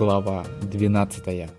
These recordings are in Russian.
Глава 12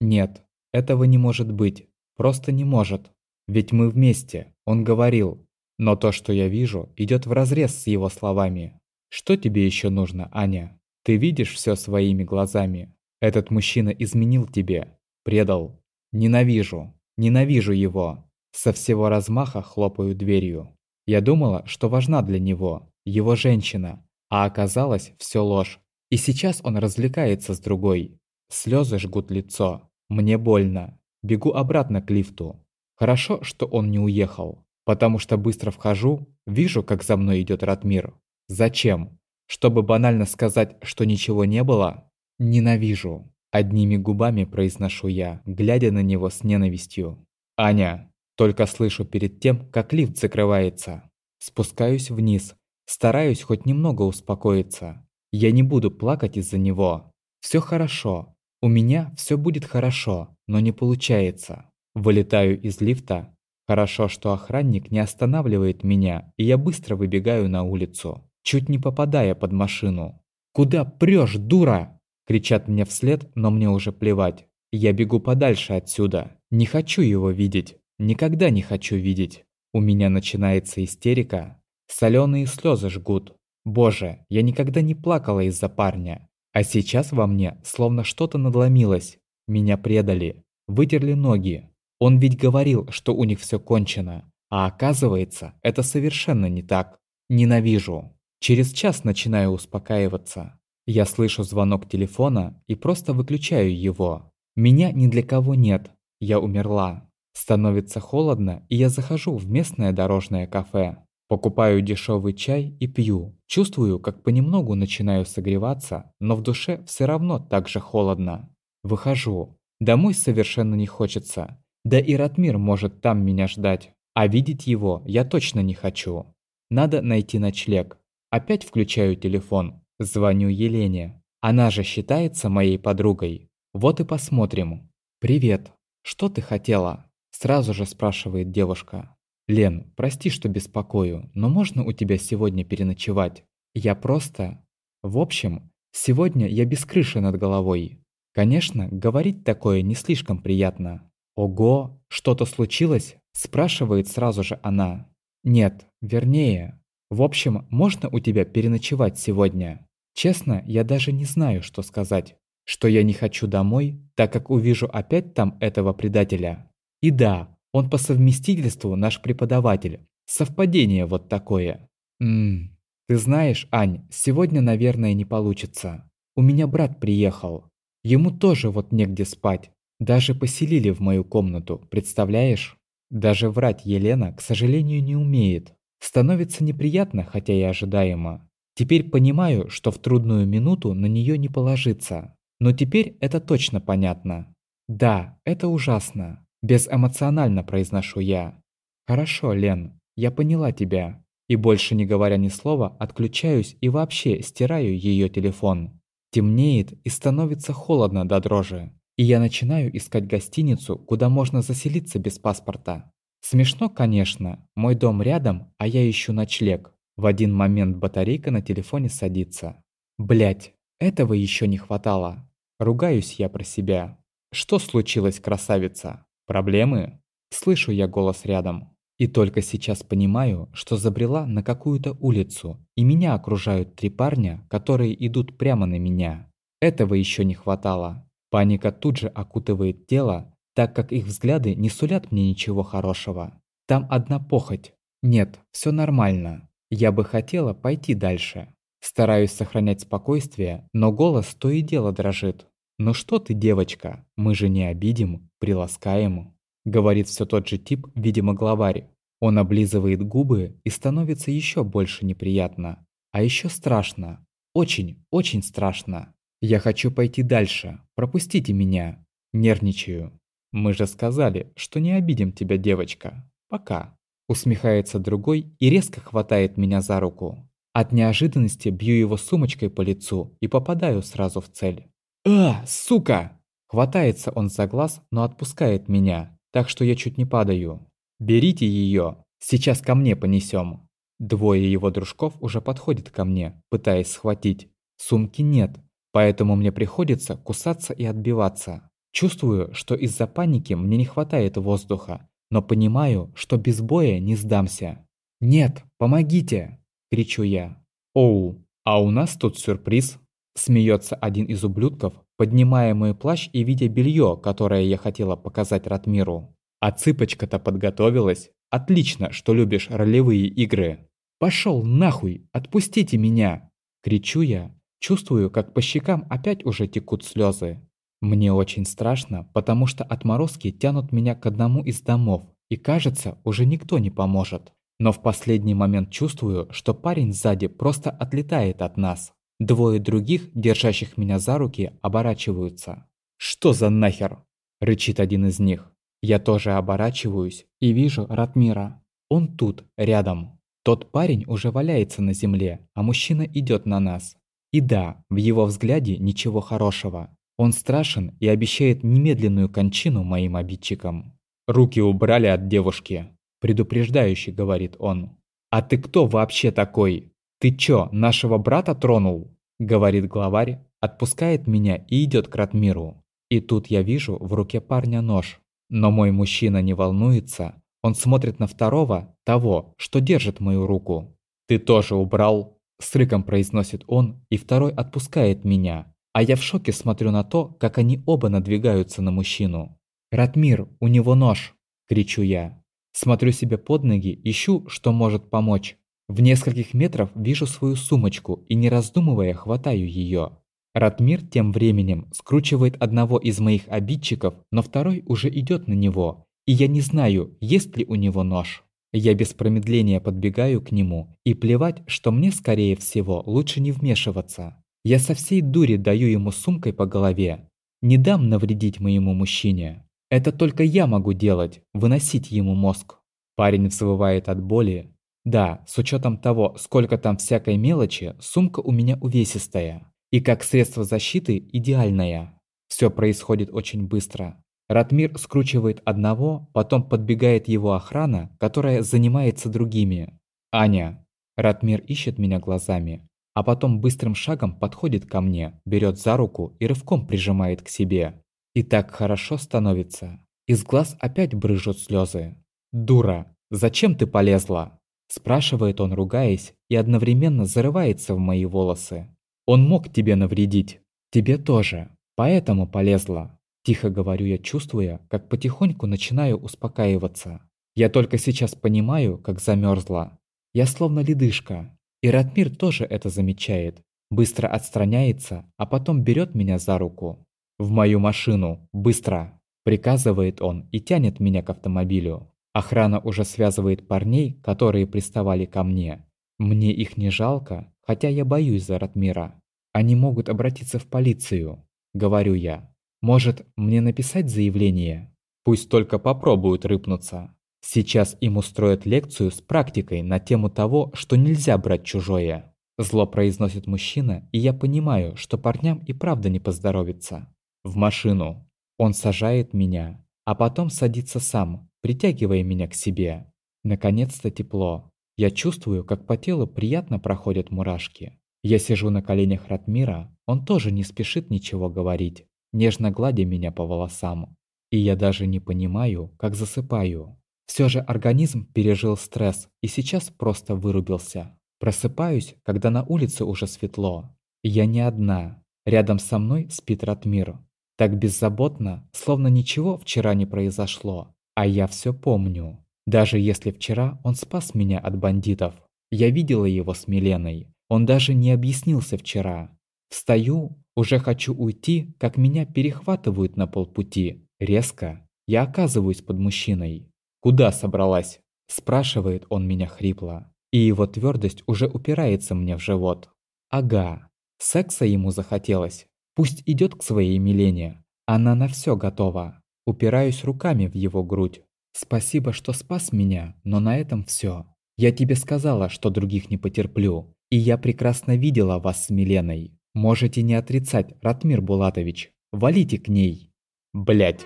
Нет, этого не может быть. Просто не может. Ведь мы вместе, он говорил. Но то, что я вижу, идет вразрез с его словами. Что тебе еще нужно, Аня? Ты видишь все своими глазами. Этот мужчина изменил тебе, предал. Ненавижу, ненавижу его. Со всего размаха хлопаю дверью. Я думала, что важна для него, его женщина, а оказалось все ложь. И сейчас он развлекается с другой. Слезы жгут лицо. Мне больно. Бегу обратно к лифту. Хорошо, что он не уехал. Потому что быстро вхожу, вижу, как за мной идет Ратмир. Зачем? Чтобы банально сказать, что ничего не было? Ненавижу. Одними губами произношу я, глядя на него с ненавистью. «Аня!» Только слышу перед тем, как лифт закрывается. Спускаюсь вниз. Стараюсь хоть немного успокоиться. Я не буду плакать из-за него. Все хорошо. У меня все будет хорошо, но не получается. Вылетаю из лифта. Хорошо, что охранник не останавливает меня, и я быстро выбегаю на улицу, чуть не попадая под машину. «Куда прешь, дура?» Кричат мне вслед, но мне уже плевать. Я бегу подальше отсюда. Не хочу его видеть. Никогда не хочу видеть. У меня начинается истерика. Соленые слезы жгут. Боже, я никогда не плакала из-за парня. А сейчас во мне словно что-то надломилось. Меня предали. Вытерли ноги. Он ведь говорил, что у них все кончено. А оказывается, это совершенно не так. Ненавижу. Через час начинаю успокаиваться. Я слышу звонок телефона и просто выключаю его. Меня ни для кого нет. Я умерла. Становится холодно, и я захожу в местное дорожное кафе. Покупаю дешевый чай и пью. Чувствую, как понемногу начинаю согреваться, но в душе все равно так же холодно. Выхожу. Домой совершенно не хочется. Да и Ратмир может там меня ждать. А видеть его я точно не хочу. Надо найти ночлег. Опять включаю телефон. Звоню Елене. Она же считается моей подругой. Вот и посмотрим. «Привет. Что ты хотела?» Сразу же спрашивает девушка. «Лен, прости, что беспокою, но можно у тебя сегодня переночевать? Я просто... В общем, сегодня я без крыши над головой. Конечно, говорить такое не слишком приятно. Ого, что-то случилось?» Спрашивает сразу же она. «Нет, вернее. В общем, можно у тебя переночевать сегодня? Честно, я даже не знаю, что сказать. Что я не хочу домой, так как увижу опять там этого предателя. И да, он по совместительству наш преподаватель. Совпадение вот такое. Ммм, ты знаешь, Ань, сегодня, наверное, не получится. У меня брат приехал. Ему тоже вот негде спать. Даже поселили в мою комнату, представляешь? Даже врать Елена, к сожалению, не умеет. Становится неприятно, хотя и ожидаемо. Теперь понимаю, что в трудную минуту на нее не положиться. Но теперь это точно понятно. Да, это ужасно. Безэмоционально произношу я. «Хорошо, Лен, я поняла тебя». И больше не говоря ни слова, отключаюсь и вообще стираю ее телефон. Темнеет и становится холодно до дрожи. И я начинаю искать гостиницу, куда можно заселиться без паспорта. Смешно, конечно, мой дом рядом, а я ищу ночлег. В один момент батарейка на телефоне садится. Блять, этого еще не хватало. Ругаюсь я про себя. Что случилось, красавица? Проблемы? Слышу я голос рядом. И только сейчас понимаю, что забрела на какую-то улицу, и меня окружают три парня, которые идут прямо на меня. Этого еще не хватало. Паника тут же окутывает тело, так как их взгляды не сулят мне ничего хорошего. Там одна похоть. Нет, все нормально. Я бы хотела пойти дальше. Стараюсь сохранять спокойствие, но голос то и дело дрожит. «Ну что ты, девочка, мы же не обидим, приласкаем», — говорит все тот же тип, видимо, главарь. Он облизывает губы и становится еще больше неприятно. А еще страшно. Очень, очень страшно. Я хочу пойти дальше. Пропустите меня. Нервничаю. Мы же сказали, что не обидим тебя, девочка. Пока. Усмехается другой и резко хватает меня за руку. От неожиданности бью его сумочкой по лицу и попадаю сразу в цель. «А, сука!» Хватается он за глаз, но отпускает меня, так что я чуть не падаю. «Берите ее, сейчас ко мне понесем. Двое его дружков уже подходят ко мне, пытаясь схватить. Сумки нет. поэтому мне приходится кусаться и отбиваться. Чувствую, что из-за паники мне не хватает воздуха, но понимаю, что без боя не сдамся. «Нет, помогите!» – кричу я. «Оу, а у нас тут сюрприз!» – смеется один из ублюдков, поднимая мой плащ и видя белье, которое я хотела показать Ратмиру. А цыпочка-то подготовилась. Отлично, что любишь ролевые игры. Пошел нахуй, отпустите меня! Кричу я, чувствую, как по щекам опять уже текут слезы. Мне очень страшно, потому что отморозки тянут меня к одному из домов, и кажется, уже никто не поможет. Но в последний момент чувствую, что парень сзади просто отлетает от нас. Двое других, держащих меня за руки, оборачиваются. «Что за нахер?» – рычит один из них. Я тоже оборачиваюсь и вижу Ратмира. Он тут, рядом. Тот парень уже валяется на земле, а мужчина идет на нас. И да, в его взгляде ничего хорошего. Он страшен и обещает немедленную кончину моим обидчикам. «Руки убрали от девушки», – предупреждающе говорит он. «А ты кто вообще такой? Ты чё, нашего брата тронул?» – говорит главарь, отпускает меня и идет к Ратмиру. И тут я вижу в руке парня нож. Но мой мужчина не волнуется. Он смотрит на второго, того, что держит мою руку. «Ты тоже убрал?» – с рыком произносит он, и второй отпускает меня. А я в шоке смотрю на то, как они оба надвигаются на мужчину. «Ратмир, у него нож!» – кричу я. Смотрю себе под ноги, ищу, что может помочь. В нескольких метрах вижу свою сумочку и, не раздумывая, хватаю ее. Ратмир тем временем скручивает одного из моих обидчиков, но второй уже идет на него, и я не знаю, есть ли у него нож. Я без промедления подбегаю к нему, и плевать, что мне, скорее всего, лучше не вмешиваться. Я со всей дури даю ему сумкой по голове. Не дам навредить моему мужчине. Это только я могу делать, выносить ему мозг. Парень взвывает от боли. Да, с учетом того, сколько там всякой мелочи, сумка у меня увесистая. И как средство защиты идеальное. Все происходит очень быстро. Ратмир скручивает одного, потом подбегает его охрана, которая занимается другими. «Аня!» Ратмир ищет меня глазами, а потом быстрым шагом подходит ко мне, берет за руку и рывком прижимает к себе. И так хорошо становится. Из глаз опять брызжут слезы. «Дура! Зачем ты полезла?» Спрашивает он, ругаясь, и одновременно зарывается в мои волосы. Он мог тебе навредить. Тебе тоже. Поэтому полезла. Тихо говорю я, чувствуя, как потихоньку начинаю успокаиваться. Я только сейчас понимаю, как замерзла. Я словно ледышка. И Ратмир тоже это замечает. Быстро отстраняется, а потом берет меня за руку. «В мою машину! Быстро!» Приказывает он и тянет меня к автомобилю. Охрана уже связывает парней, которые приставали ко мне. Мне их не жалко, хотя я боюсь за Ратмира. Они могут обратиться в полицию, говорю я. Может, мне написать заявление? Пусть только попробуют рыпнуться. Сейчас им устроят лекцию с практикой на тему того, что нельзя брать чужое. Зло произносит мужчина, и я понимаю, что парням и правда не поздоровится. В машину. Он сажает меня, а потом садится сам, притягивая меня к себе. Наконец-то тепло. Я чувствую, как по телу приятно проходят мурашки. Я сижу на коленях Ратмира, он тоже не спешит ничего говорить, нежно гладя меня по волосам. И я даже не понимаю, как засыпаю. Все же организм пережил стресс и сейчас просто вырубился. Просыпаюсь, когда на улице уже светло. Я не одна. Рядом со мной спит Ратмир. Так беззаботно, словно ничего вчера не произошло. А я все помню. Даже если вчера он спас меня от бандитов, я видела его с Миленой. Он даже не объяснился вчера. Встаю, уже хочу уйти, как меня перехватывают на полпути. Резко. Я оказываюсь под мужчиной. «Куда собралась?» Спрашивает он меня хрипло. И его твердость уже упирается мне в живот. Ага. Секса ему захотелось. Пусть идет к своей Милене. Она на все готова. Упираюсь руками в его грудь. Спасибо, что спас меня, но на этом все. Я тебе сказала, что других не потерплю. И я прекрасно видела вас с Миленой. Можете не отрицать, Ратмир Булатович. Валите к ней. Блять.